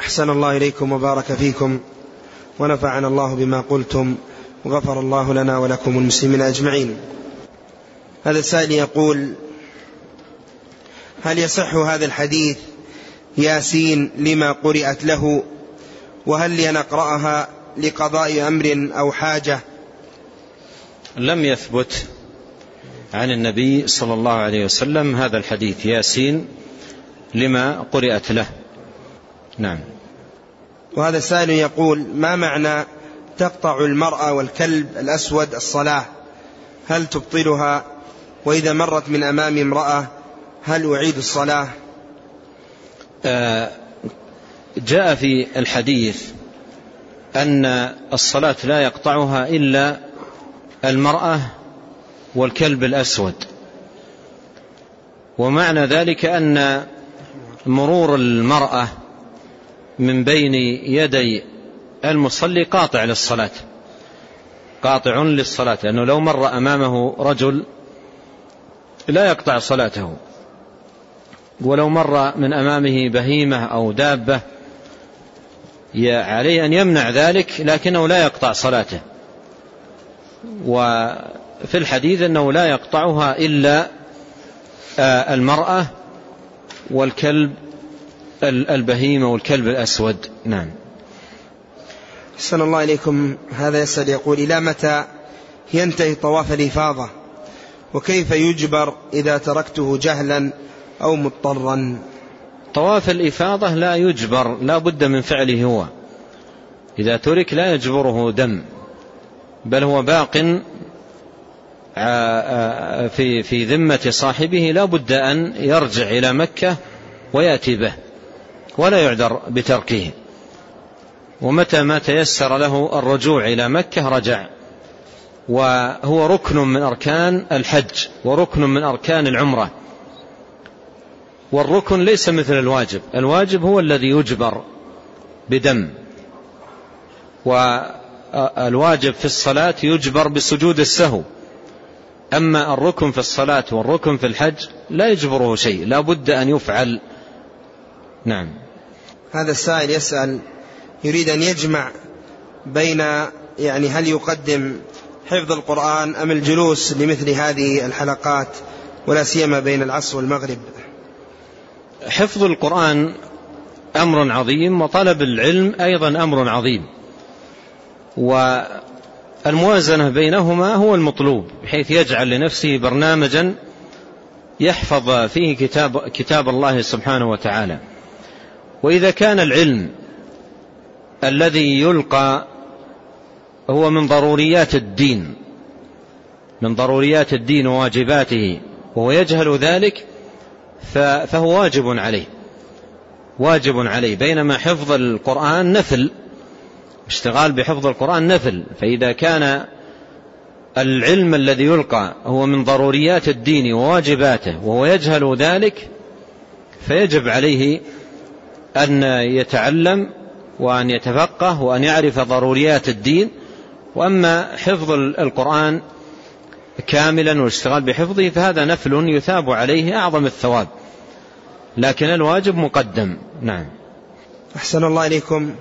أحسن الله إليكم وبارك فيكم ونفعنا الله بما قلتم وغفر الله لنا ولكم المسلمين أجمعين. هذا السائل يقول هل يصح هذا الحديث ياسين لما قرأت له؟ وهل لنقرأها لقضاء أمر أو حاجة؟ لم يثبت عن النبي صلى الله عليه وسلم هذا الحديث ياسين لما قرأت له. نعم. وهذا السائل يقول ما معنى تقطع المرأة والكلب الأسود الصلاة؟ هل تبطلها؟ وإذا مرت من أمام امرأة هل أعيد الصلاة؟ آه جاء في الحديث أن الصلاة لا يقطعها إلا المرأة والكلب الأسود. ومعنى ذلك أن مرور المرأة من بين يدي المصلي قاطع للصلاة. قاطع للصلاة لأنه لو مر أمامه رجل لا يقطع صلاته. ولو مر من أمامه بهيمة أو دابة عليه أن يمنع ذلك لكنه لا يقطع صلاته. وفي الحديث أنه لا يقطعها إلا المرأة والكلب البهيمة والكلب الأسود. نعم. أحسن الله إليكم. هذا يسأل يقول إلى متى ينتهي طواف الإفاضة؟ وكيف يجبر إذا تركته جهلا أو مضطرا؟ طواف الإفاضة لا يجبر لا بد من فعله هو. إذا ترك لا يجبره دم بل هو باق في في ذمة صاحبه لا بد أن يرجع إلى مكة ويأتي به. ولا يعذر بتركه. ومتى ما تيسر له الرجوع إلى مكة رجع. وهو ركن من أركان الحج وركن من أركان العمرة. والركن ليس مثل الواجب. الواجب هو الذي يجبر بدم. والواجب في الصلاة يجبر بسجود السهو. أما الركن في الصلاة والركن في الحج لا يجبره شيء. لا بد أن يفعل نعم. هذا السائل يسأل يريد أن يجمع بين يعني هل يقدم حفظ القرآن أم الجلوس لمثل هذه الحلقات ولا سيما بين العصر والمغرب؟ حفظ القرآن أمر عظيم وطلب العلم أيضا أمر عظيم. والموازنة بينهما هو المطلوب بحيث يجعل لنفسه برنامجا يحفظ فيه كتاب, كتاب الله سبحانه وتعالى. وإذا كان العلم الذي يلقى هو من ضروريات الدين من ضروريات الدين وواجباته وهو يجهل ذلك فهو واجب عليه واجب عليه. بينما حفظ القرآن نفل اشتغال بحفظ القرآن نفل. فإذا كان العلم الذي يلقى هو من ضروريات الدين وواجباته وهو يجهل ذلك فيجب عليه أن يتعلم وأن يتفقه وأن يعرف ضروريات الدين. وأما حفظ القرآن كاملا والاشتغال بحفظه فهذا نفل يثاب عليه أعظم الثواب. لكن الواجب مقدم. نعم. أحسن الله إليكم.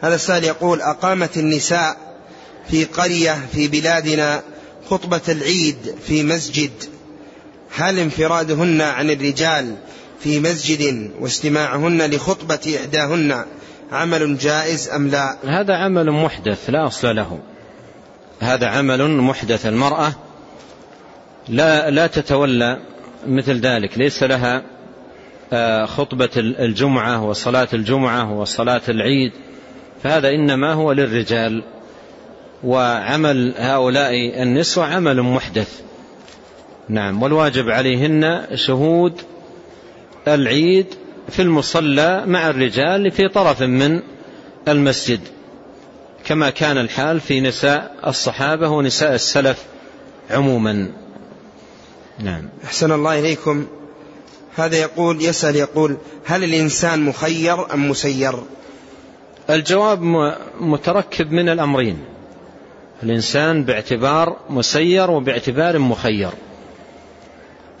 هذا السائل يقول أقامت النساء في قرية في بلادنا خطبة العيد في مسجد. هل انفرادهن عن الرجال في مسجد واستماعهن لخطبة إحداهن عمل جائز أم لا؟ هذا عمل محدث لا أصل له. هذا عمل محدث المرأة لا, لا تتولى مثل ذلك ليس لها خطبة الجمعة وصلاة الجمعة وصلاة العيد فهذا إنما هو للرجال. وعمل هؤلاء النسوة عمل محدث. نعم والواجب عليهن شهود العيد في المصلى مع الرجال في طرف من المسجد كما كان الحال في نساء الصحابة ونساء السلف عموما. نعم. أحسن الله إليكم. هذا يقول يسأل يقول هل الإنسان مخير أم مسير؟ الجواب متركب من الأمرين. الإنسان باعتبار مسير وباعتبار مخير.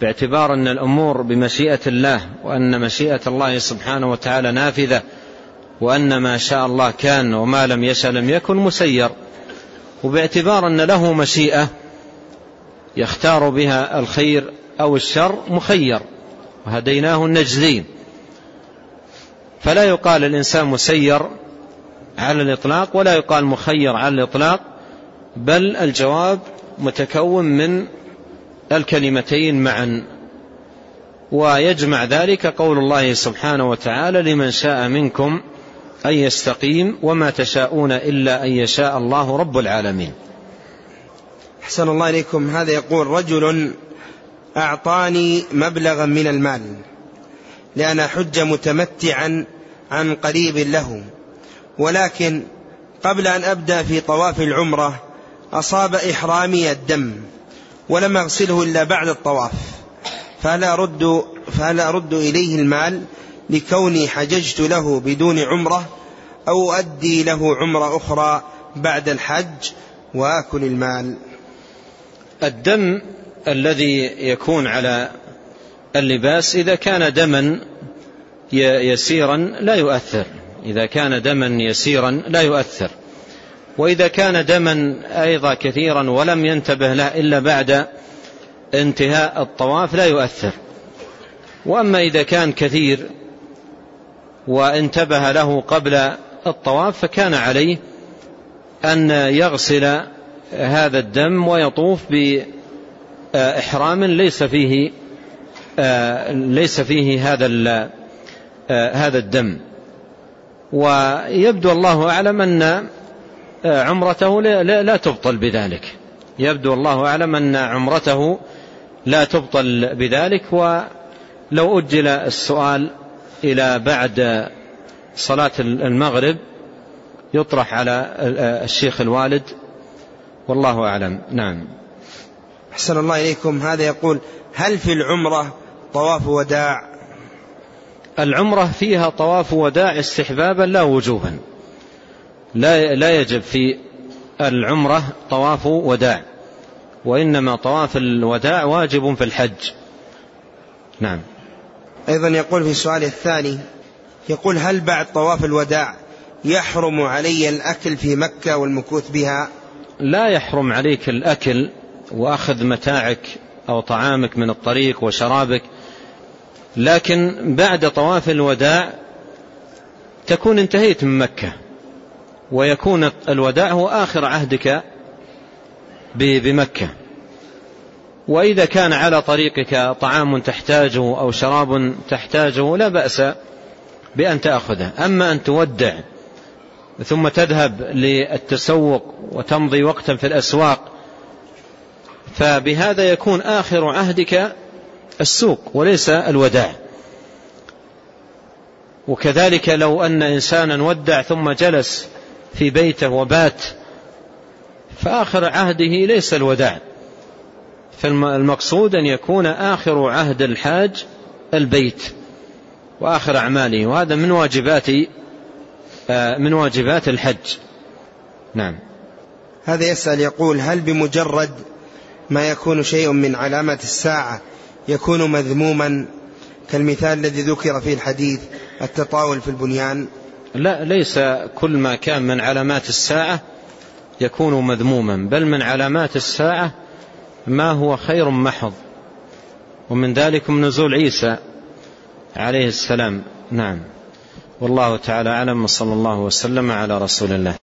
باعتبار أن الأمور بمشيئة الله وأن مشيئة الله سبحانه وتعالى نافذة وأن ما شاء الله كان وما لم يشأ لم يكن مسير. وباعتبار أن له مشيئة يختار بها الخير أو الشر مخير وهديناه النجدين فلا يقال الإنسان مسير على الإطلاق ولا يقال مخير على الإطلاق بل الجواب متكون من الكلمتين معا. ويجمع ذلك قول الله سبحانه وتعالى لمن شاء منكم أن يستقيم وما تشاءون إلا أن يشاء الله رب العالمين. أحسن الله إليكم. هذا يقول رجل أعطاني مبلغا من المال لأن حج متمتعا عن قريب له ولكن قبل أن أبدأ في طواف العمرة أصاب إحرامي الدم ولم أغسله إلا بعد الطواف. فهل أرد, فهل أرد إليه المال لكوني حججت له بدون عمرة أو أدي له عمرة أخرى بعد الحج وآكل المال. الدم الذي يكون على اللباس إذا كان دما يسيرا لا يؤثر. إذا كان دما يسيرا لا يؤثر. وإذا كان دما أيضا كثيرا ولم ينتبه له إلا بعد انتهاء الطواف لا يؤثر. وأما إذا كان كثير وانتبه له قبل الطواف فكان عليه أن يغسل هذا الدم ويطوف بإحرام ليس فيه ليس فيه هذا هذا الدم. ويبدو الله أعلم أن عمرته لا تبطل بذلك. يبدو الله أعلم أن عمرته لا تبطل بذلك ولو أجل السؤال إلى بعد صلاة المغرب يطرح على الشيخ الوالد. والله أعلم. نعم. أحسن الله إليكم. هذا يقول هل في العمرة طواف وداع؟ العمرة فيها طواف وداع استحبابا لا وجوبا. لا لا يجب في العمرة طواف وداع وإنما طواف الوداع واجب في الحج. نعم. أيضا يقول في السؤال الثاني يقول هل بعد طواف الوداع يحرم علي الأكل في مكة والمكوث بها؟ لا يحرم عليك الأكل وأخذ متاعك أو طعامك من الطريق وشرابك لكن بعد طواف الوداع تكون انتهيت من مكة. ويكون الوداع هو آخر عهدك بمكة. وإذا كان على طريقك طعام تحتاجه أو شراب تحتاجه لا بأس بأن تأخذه. أما أن تودع ثم تذهب للتسوق وتمضي وقتا في الأسواق فبهذا يكون آخر عهدك السوق وليس الوداع. وكذلك لو أن إنسانا ودع ثم جلس في بيته وبات فآخر عهده ليس الوداع. فالمقصود أن يكون آخر عهد الحاج البيت وآخر أعماله وهذا من واجبات آه، من واجبات الحج. نعم. هذا يسأل يقول هل بمجرد ما يكون شيء من علامات الساعة يكون مذموما؟ كالمثال الذي ذكر في الحديث التطاول في البنيان. لا ليس كل ما كان من علامات الساعة يكون مذموما بل من علامات الساعة ما هو خير محض. ومن ذلك نزول عيسى عليه السلام. نعم. والله تعالى أعلم صلى الله وسلم على رسول الله.